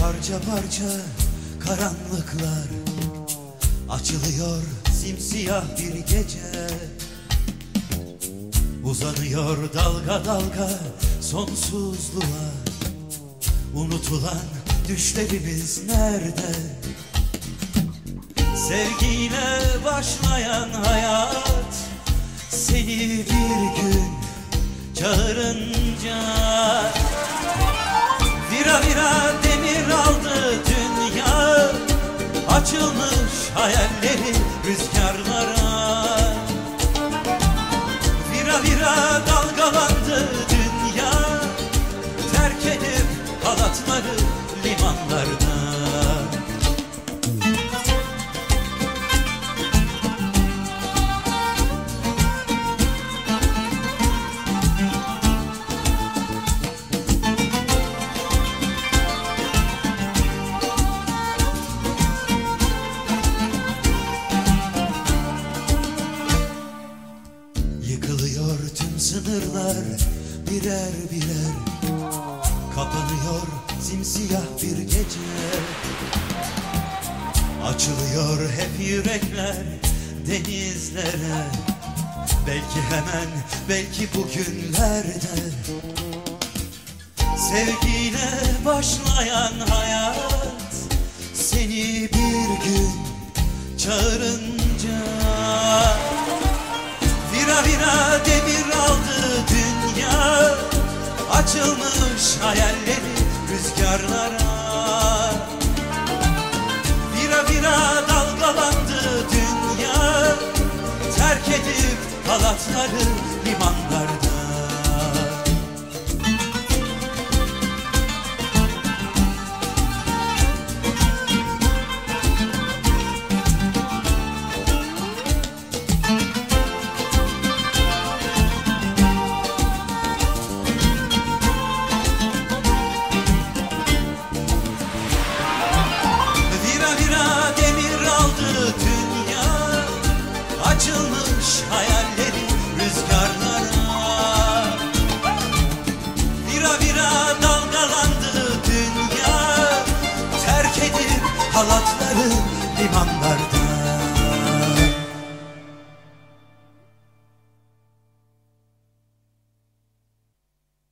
Parça parça karanlıklar. Açılıyor simsiyah bir gece. Uzanıyor dalga dalga sonsuzluğa. Unutulan düşlerimiz nerede? Sevgiyle başlayan hayat Seni bir gün çağırınca Açılmış hayalleri rüzgarlara. Vira vira dalgalandı dünya Terk edip halatları limanlarda sınırlar birer birer Kapanıyor simsiyah bir gece. Açılıyor hep yürekler denizlere. Belki hemen belki bugünlerde. Sevgiyle başlayan hayat Seni bir gün çağırınca hayalleri